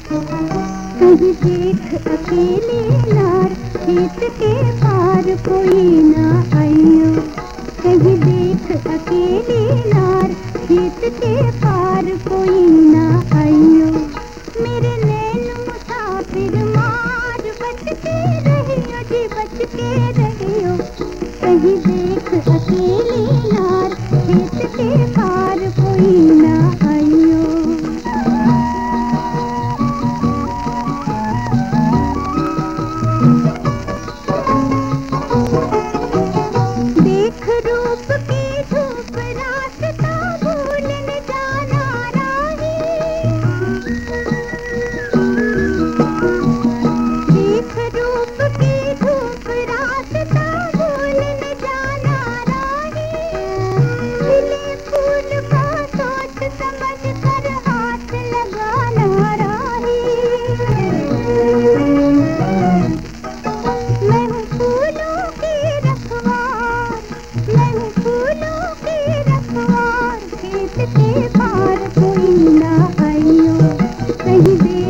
कहीं देख अकेले लार खेत के पार कोई ना आयो कहीं देख अकेले लार खेत के पार कोई ना आयो मेरे नैन मुसाफिर मार बचते रहियो जी बच के ನೀಲಿನ